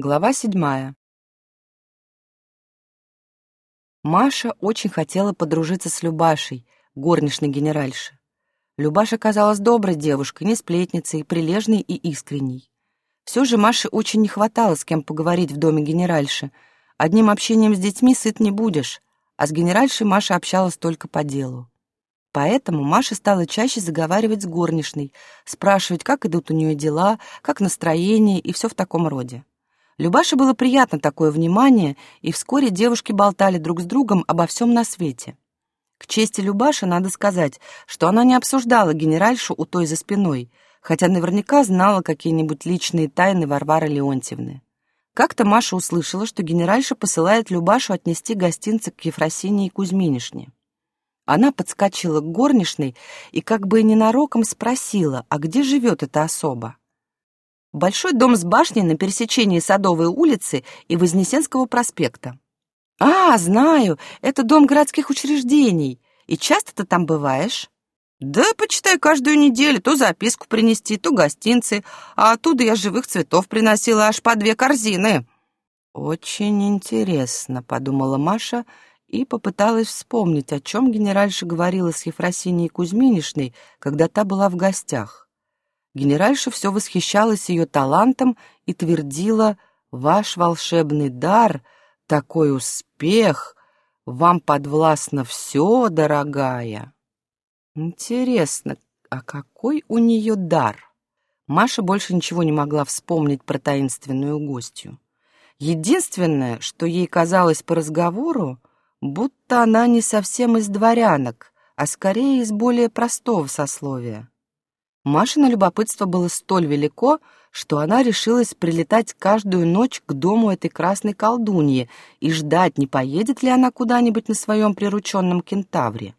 Глава седьмая. Маша очень хотела подружиться с Любашей, горничной генеральши. Любаша казалась доброй девушкой, не сплетницей, прилежной и искренней. Все же Маше очень не хватало с кем поговорить в доме генеральши. Одним общением с детьми сыт не будешь, а с генеральшей Маша общалась только по делу. Поэтому Маша стала чаще заговаривать с горничной, спрашивать, как идут у нее дела, как настроение и все в таком роде. Любаше было приятно такое внимание, и вскоре девушки болтали друг с другом обо всем на свете. К чести Любаши надо сказать, что она не обсуждала генеральшу у той за спиной, хотя наверняка знала какие-нибудь личные тайны Варвары Леонтьевны. Как-то Маша услышала, что генеральша посылает Любашу отнести гостинцы к Ефросинии Кузьминишне. Она подскочила к горничной и как бы ненароком спросила, а где живет эта особа? Большой дом с башней на пересечении Садовой улицы и Вознесенского проспекта. «А, знаю, это дом городских учреждений. И часто ты там бываешь?» «Да, почитай, каждую неделю. То записку принести, то гостинцы. А оттуда я живых цветов приносила аж по две корзины». «Очень интересно», — подумала Маша и попыталась вспомнить, о чем генеральша говорила с Ефросинией Кузьминишной, когда та была в гостях. Генеральша все восхищалась ее талантом и твердила «Ваш волшебный дар, такой успех, вам подвластно все, дорогая». Интересно, а какой у нее дар? Маша больше ничего не могла вспомнить про таинственную гостью. Единственное, что ей казалось по разговору, будто она не совсем из дворянок, а скорее из более простого сословия. Машина любопытство было столь велико, что она решилась прилетать каждую ночь к дому этой красной колдуньи и ждать, не поедет ли она куда-нибудь на своем прирученном кентавре.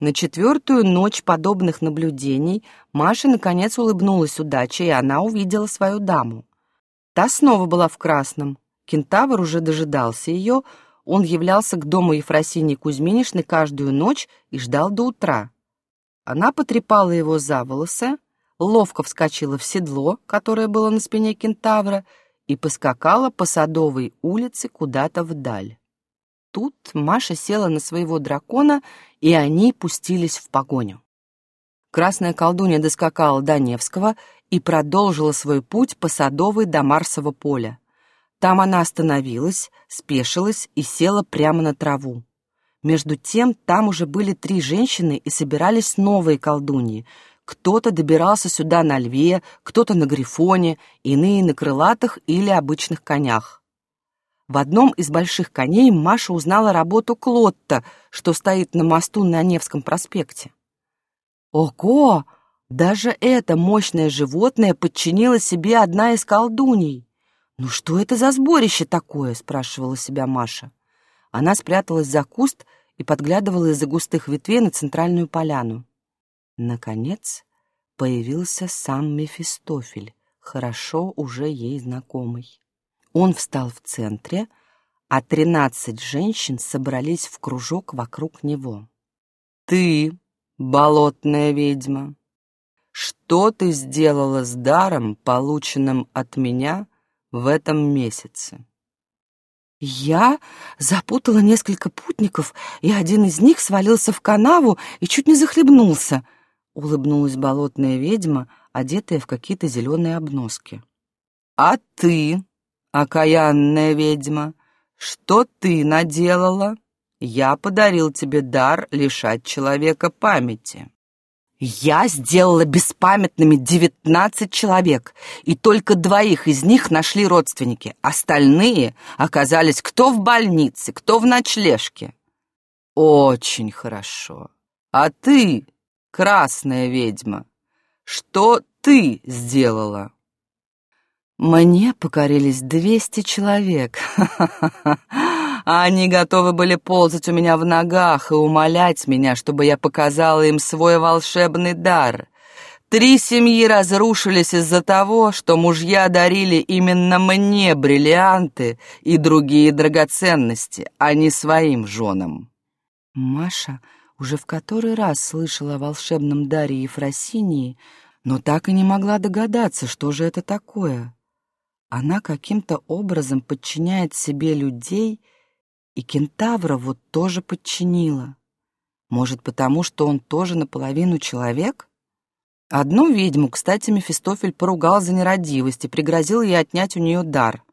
На четвертую ночь подобных наблюдений Маша наконец улыбнулась удаче, и она увидела свою даму. Та снова была в красном. Кентавр уже дожидался ее, он являлся к дому Ефросинии Кузьминишны каждую ночь и ждал до утра. Она потрепала его за волосы, ловко вскочила в седло, которое было на спине кентавра, и поскакала по Садовой улице куда-то вдаль. Тут Маша села на своего дракона, и они пустились в погоню. Красная колдунья доскакала до Невского и продолжила свой путь по Садовой до Марсового поля. Там она остановилась, спешилась и села прямо на траву. Между тем, там уже были три женщины и собирались новые колдуньи. Кто-то добирался сюда на льве, кто-то на грифоне, иные на крылатых или обычных конях. В одном из больших коней Маша узнала работу Клотта, что стоит на мосту на Невском проспекте. Ого! Даже это мощное животное подчинило себе одна из колдуней. «Ну что это за сборище такое?» — спрашивала себя Маша. Она спряталась за куст и подглядывала из-за густых ветвей на центральную поляну. Наконец появился сам Мефистофель, хорошо уже ей знакомый. Он встал в центре, а тринадцать женщин собрались в кружок вокруг него. «Ты, болотная ведьма, что ты сделала с даром, полученным от меня в этом месяце?» Я запутала несколько путников, и один из них свалился в канаву и чуть не захлебнулся. Улыбнулась болотная ведьма, одетая в какие-то зеленые обноски. «А ты, окаянная ведьма, что ты наделала? Я подарил тебе дар лишать человека памяти». Я сделала беспамятными девятнадцать человек, и только двоих из них нашли родственники. Остальные оказались кто в больнице, кто в ночлежке. Очень хорошо. А ты, красная ведьма, что ты сделала? Мне покорились двести человек. Ха-ха-ха а они готовы были ползать у меня в ногах и умолять меня, чтобы я показала им свой волшебный дар. Три семьи разрушились из-за того, что мужья дарили именно мне бриллианты и другие драгоценности, а не своим женам. Маша уже в который раз слышала о волшебном даре Ефросинии, но так и не могла догадаться, что же это такое. Она каким-то образом подчиняет себе людей, и кентавра вот тоже подчинила. Может, потому что он тоже наполовину человек? Одну ведьму, кстати, Мефистофель поругал за нерадивость и пригрозил ей отнять у нее дар.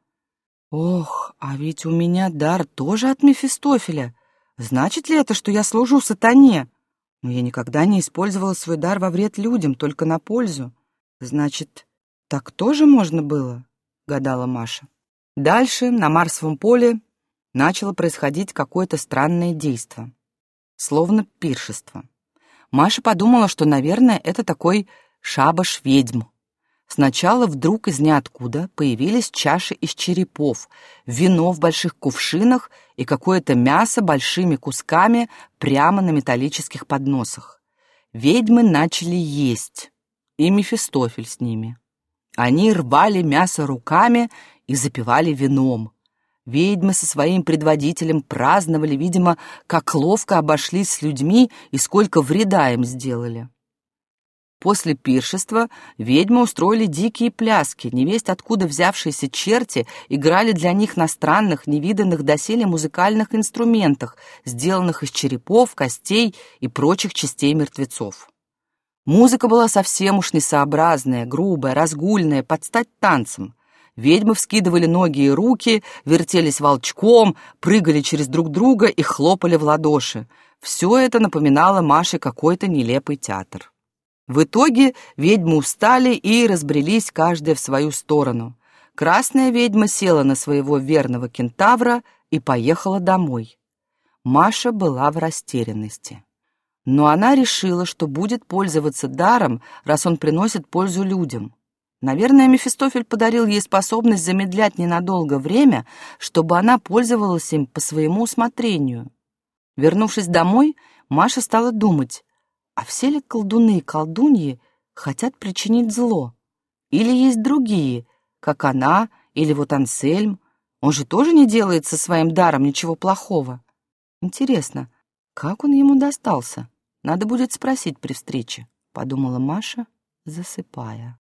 Ох, а ведь у меня дар тоже от Мефистофеля. Значит ли это, что я служу сатане? Но я никогда не использовала свой дар во вред людям, только на пользу. Значит, так тоже можно было? Гадала Маша. Дальше, на Марсовом поле, начало происходить какое-то странное действо. Словно пиршество. Маша подумала, что, наверное, это такой шабаш ведьм. Сначала вдруг из ниоткуда появились чаши из черепов, вино в больших кувшинах и какое-то мясо большими кусками прямо на металлических подносах. Ведьмы начали есть, и Мефистофель с ними. Они рвали мясо руками и запивали вином. Ведьмы со своим предводителем праздновали, видимо, как ловко обошлись с людьми и сколько вреда им сделали. После пиршества ведьмы устроили дикие пляски, невесть откуда взявшиеся черти играли для них на странных, невиданных доселе музыкальных инструментах, сделанных из черепов, костей и прочих частей мертвецов. Музыка была совсем уж несообразная, грубая, разгульная, под стать танцем. Ведьмы вскидывали ноги и руки, вертелись волчком, прыгали через друг друга и хлопали в ладоши. Все это напоминало Маше какой-то нелепый театр. В итоге ведьмы устали и разбрелись каждая в свою сторону. Красная ведьма села на своего верного кентавра и поехала домой. Маша была в растерянности. Но она решила, что будет пользоваться даром, раз он приносит пользу людям. Наверное, Мефистофель подарил ей способность замедлять ненадолго время, чтобы она пользовалась им по своему усмотрению. Вернувшись домой, Маша стала думать, а все ли колдуны и колдуньи хотят причинить зло? Или есть другие, как она или вот Ансельм? Он же тоже не делает со своим даром ничего плохого. Интересно, как он ему достался? Надо будет спросить при встрече, подумала Маша, засыпая.